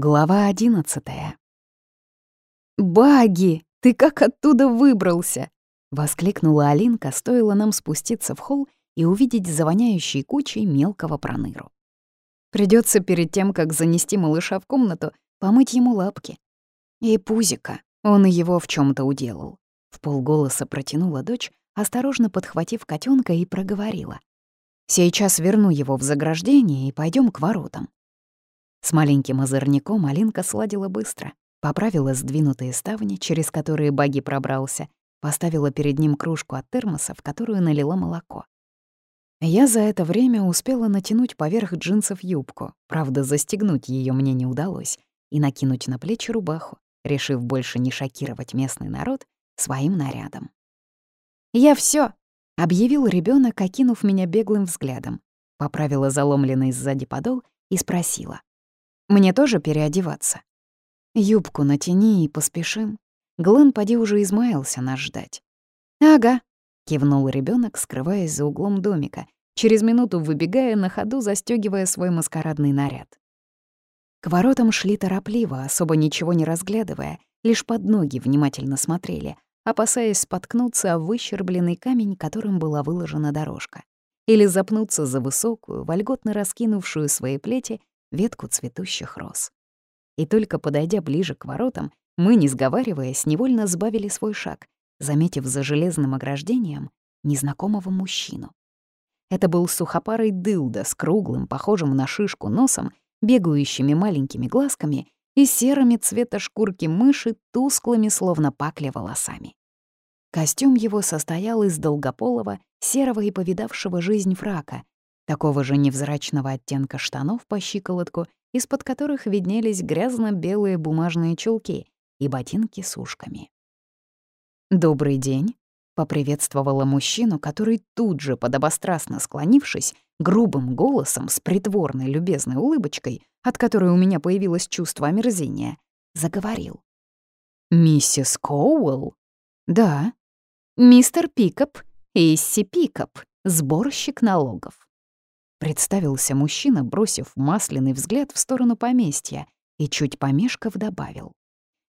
Глава одиннадцатая. «Баги, ты как оттуда выбрался?» — воскликнула Алинка, стоило нам спуститься в холл и увидеть завоняющей кучей мелкого проныру. Придется перед тем, как занести малыша в комнату, помыть ему лапки. И пузика, он и его в чем то уделал. В полголоса протянула дочь, осторожно подхватив котенка и проговорила. «Сейчас верну его в заграждение и пойдем к воротам». С маленьким озорником Алинка сладила быстро. Поправила сдвинутые ставни, через которые Баги пробрался, поставила перед ним кружку от термоса, в которую налила молоко. Я за это время успела натянуть поверх джинсов юбку, правда, застегнуть ее мне не удалось, и накинуть на плечи рубаху, решив больше не шокировать местный народ своим нарядом. «Я все, объявил ребенок, окинув меня беглым взглядом, поправила заломленный сзади подол и спросила. Мне тоже переодеваться? Юбку натяни и поспешим. Глен поди уже измаялся нас ждать. Ага, кивнул ребенок, скрываясь за углом домика, через минуту выбегая на ходу, застегивая свой маскарадный наряд. К воротам шли торопливо, особо ничего не разглядывая, лишь под ноги внимательно смотрели, опасаясь споткнуться о выщербленный камень, которым была выложена дорожка, или запнуться за высокую, вольготно раскинувшую свои плети ветку цветущих роз. И только подойдя ближе к воротам, мы, не сговариваясь, невольно сбавили свой шаг, заметив за железным ограждением незнакомого мужчину. Это был сухопарый дылда с круглым, похожим на шишку носом, бегающими маленькими глазками и серыми цвета шкурки мыши, тусклыми, словно пакля волосами. Костюм его состоял из долгополого, серого и повидавшего жизнь фрака, такого же невзрачного оттенка штанов по щиколотку, из-под которых виднелись грязно-белые бумажные чулки и ботинки с ушками. «Добрый день», — поприветствовала мужчину, который тут же, подобострастно склонившись, грубым голосом с притворной любезной улыбочкой, от которой у меня появилось чувство омерзения, заговорил. «Миссис Коуэлл?» «Да». «Мистер Пикап, Исси Пикап, сборщик налогов». Представился мужчина, бросив масляный взгляд в сторону поместья, и чуть помешков добавил.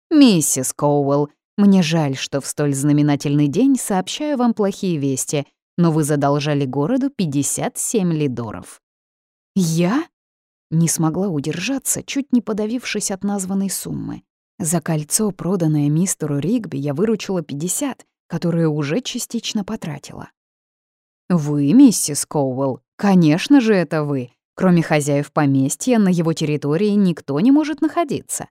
«Миссис Коуэлл, мне жаль, что в столь знаменательный день сообщаю вам плохие вести, но вы задолжали городу 57 лидоров». «Я?» Не смогла удержаться, чуть не подавившись от названной суммы. За кольцо, проданное мистеру Ригби, я выручила 50, которые уже частично потратила. «Вы, миссис Коуэлл, Конечно же, это вы. Кроме хозяев поместья, на его территории никто не может находиться.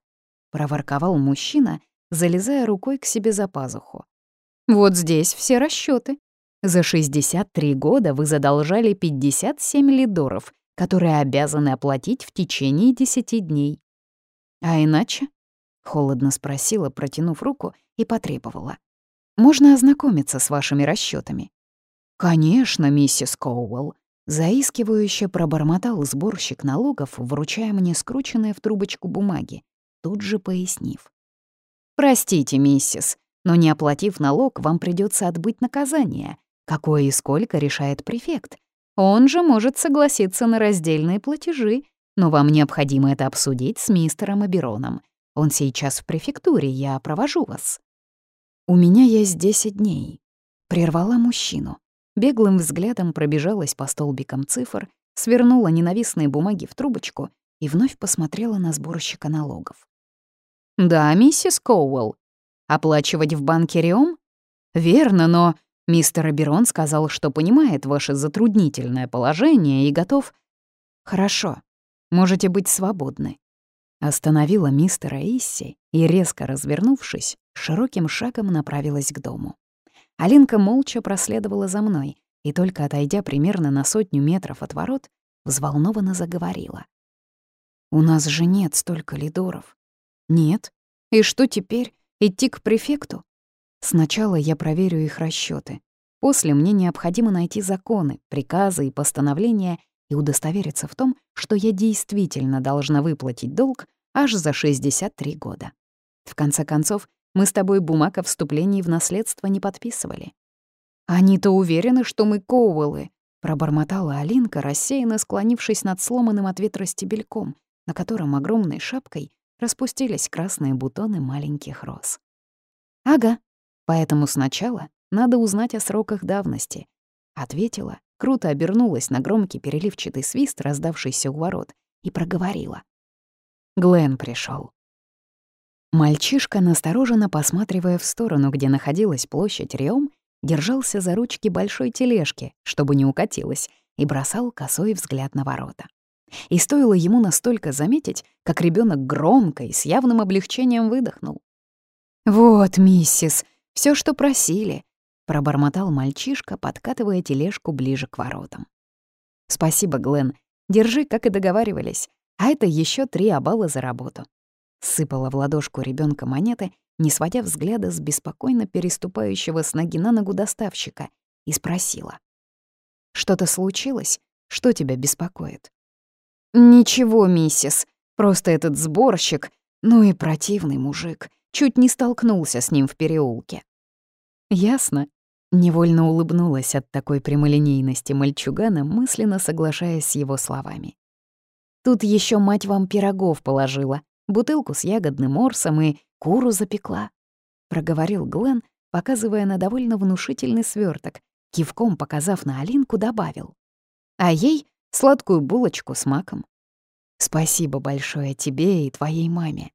Проворковал мужчина, залезая рукой к себе за пазуху. Вот здесь все расчеты. За 63 года вы задолжали 57 лидоров, которые обязаны оплатить в течение 10 дней. А иначе? Холодно спросила, протянув руку, и потребовала. «Можно ознакомиться с вашими расчетами. «Конечно, миссис Коуэлл», Заискивающе пробормотал сборщик налогов, вручая мне скрученное в трубочку бумаги, тут же пояснив. «Простите, миссис, но не оплатив налог, вам придется отбыть наказание. Какое и сколько решает префект. Он же может согласиться на раздельные платежи, но вам необходимо это обсудить с мистером Абероном. Он сейчас в префектуре, я провожу вас». «У меня есть 10 дней», — прервала мужчину. Беглым взглядом пробежалась по столбикам цифр, свернула ненавистные бумаги в трубочку и вновь посмотрела на сборщика налогов. «Да, миссис Коуэлл. Оплачивать в банке Риом? Верно, но мистер Аберон сказал, что понимает ваше затруднительное положение и готов... Хорошо, можете быть свободны». Остановила мистера Исси и, резко развернувшись, широким шагом направилась к дому. Алинка молча проследовала за мной и, только отойдя примерно на сотню метров от ворот, взволнованно заговорила. «У нас же нет столько лидоров». «Нет? И что теперь? Идти к префекту?» «Сначала я проверю их расчеты. После мне необходимо найти законы, приказы и постановления и удостовериться в том, что я действительно должна выплатить долг аж за 63 года. В конце концов, мы с тобой бумаг о вступлении в наследство не подписывали». «Они-то уверены, что мы Коуэллы», — пробормотала Алинка, рассеянно склонившись над сломанным от ветра стебельком, на котором огромной шапкой распустились красные бутоны маленьких роз. «Ага, поэтому сначала надо узнать о сроках давности», — ответила, круто обернулась на громкий переливчатый свист, раздавшийся у ворот, и проговорила. Глен пришел. Мальчишка, настороженно посматривая в сторону, где находилась площадь Риом, держался за ручки большой тележки, чтобы не укатилась, и бросал косой взгляд на ворота. И стоило ему настолько заметить, как ребенок громко и с явным облегчением выдохнул. «Вот, миссис, все, что просили», — пробормотал мальчишка, подкатывая тележку ближе к воротам. «Спасибо, Глен. Держи, как и договаривались. А это еще три обала за работу». Сыпала в ладошку ребенка монеты, не сводя взгляда с беспокойно переступающего с ноги на ногу доставщика, и спросила. «Что-то случилось? Что тебя беспокоит?» «Ничего, миссис. Просто этот сборщик, ну и противный мужик, чуть не столкнулся с ним в переулке». «Ясно». Невольно улыбнулась от такой прямолинейности мальчугана, мысленно соглашаясь с его словами. «Тут еще мать вам пирогов положила, бутылку с ягодным морсом и куру запекла», — проговорил Глен, показывая на довольно внушительный сверток, кивком показав на Алинку, добавил. «А ей сладкую булочку с маком. Спасибо большое тебе и твоей маме».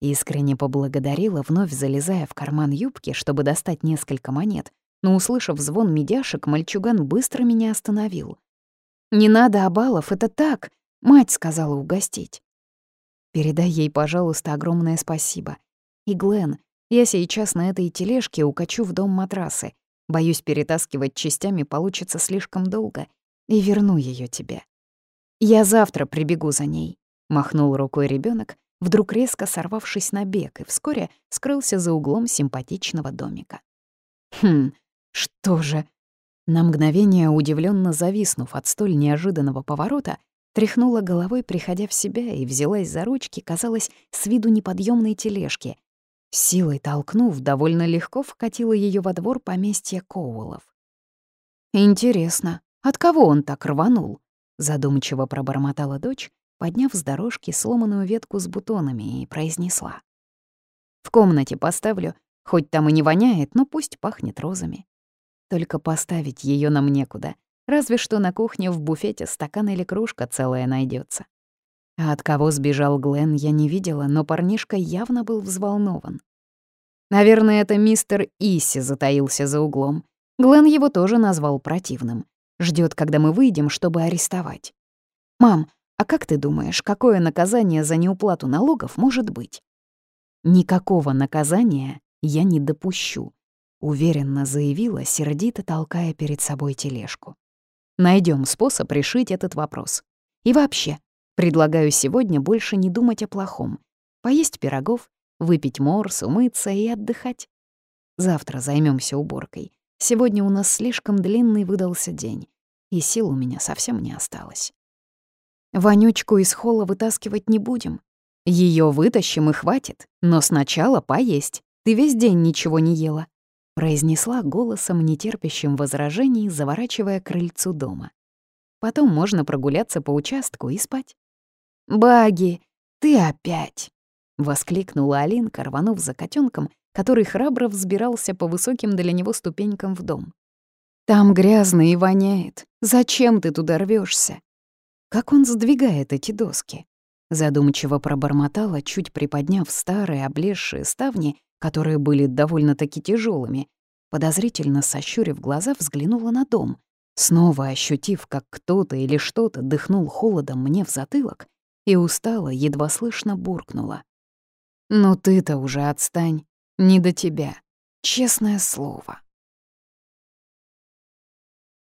Искренне поблагодарила, вновь залезая в карман юбки, чтобы достать несколько монет, но, услышав звон медяшек, мальчуган быстро меня остановил. «Не надо, Абалов, это так!» — мать сказала угостить. Передай ей, пожалуйста, огромное спасибо. И, Глен, я сейчас на этой тележке укачу в дом матрасы. Боюсь, перетаскивать частями получится слишком долго. И верну ее тебе. Я завтра прибегу за ней. Махнул рукой ребенок, вдруг резко сорвавшись на бег, и вскоре скрылся за углом симпатичного домика. Хм, что же? На мгновение удивленно зависнув от столь неожиданного поворота, Тряхнула головой, приходя в себя, и взялась за ручки, казалось, с виду неподъемной тележки. Силой толкнув, довольно легко вкатила ее во двор поместья Коулов. «Интересно, от кого он так рванул?» — задумчиво пробормотала дочь, подняв с дорожки сломанную ветку с бутонами, и произнесла. «В комнате поставлю, хоть там и не воняет, но пусть пахнет розами. Только поставить ее нам некуда, Разве что на кухне в буфете стакан или кружка целая найдется. А от кого сбежал Глен, я не видела, но парнишка явно был взволнован. Наверное, это мистер Иси затаился за углом. Глен его тоже назвал противным. Ждет, когда мы выйдем, чтобы арестовать. «Мам, а как ты думаешь, какое наказание за неуплату налогов может быть?» «Никакого наказания я не допущу», — уверенно заявила, сердито толкая перед собой тележку. Найдем способ решить этот вопрос. И вообще, предлагаю сегодня больше не думать о плохом. Поесть пирогов, выпить морс, умыться и отдыхать. Завтра займемся уборкой. Сегодня у нас слишком длинный выдался день, и сил у меня совсем не осталось. Вонючку из холла вытаскивать не будем. Ее вытащим и хватит, но сначала поесть. Ты весь день ничего не ела произнесла голосом, нетерпящим возражений, заворачивая крыльцу дома. Потом можно прогуляться по участку и спать. «Баги, ты опять!» — воскликнула Алинка, рванув за котенком, который храбро взбирался по высоким для него ступенькам в дом. «Там грязно и воняет. Зачем ты туда рвешься? Как он сдвигает эти доски?» Задумчиво пробормотала, чуть приподняв старые облезшие ставни которые были довольно-таки тяжелыми, подозрительно сощурив глаза, взглянула на дом, снова ощутив, как кто-то или что-то дыхнул холодом мне в затылок, и устала, едва слышно буркнула. «Ну ты-то уже отстань, не до тебя, честное слово».